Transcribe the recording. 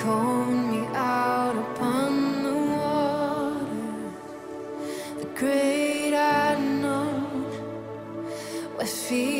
combed me out upon the water. The great unknown, where feet.